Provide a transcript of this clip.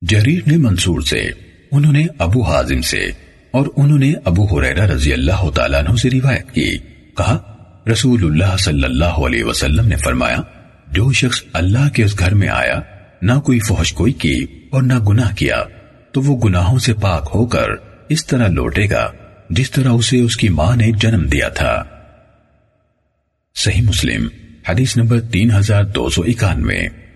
جریر نے منصور سے انہوں نے ابو حازم سے اور انہوں نے ابو حریرہ رضی اللہ تعالیٰ عنہ سے روایت کی۔ کہا، رسول اللہ صلی اللہ علیہ وسلم نے فرمایا، جو شخص اللہ کے اس گھر میں آیا، نہ کوئی فحش کوئی کی اور نہ گناہ کیا، تو وہ گناہوں سے پاک ہو کر اس طرح لوٹے گا، جس طرح اسے اس کی ماں نے جنم دیا تھا۔ صحیح مسلم، حدیث نمبر تین ہزار دو سو اکانوے۔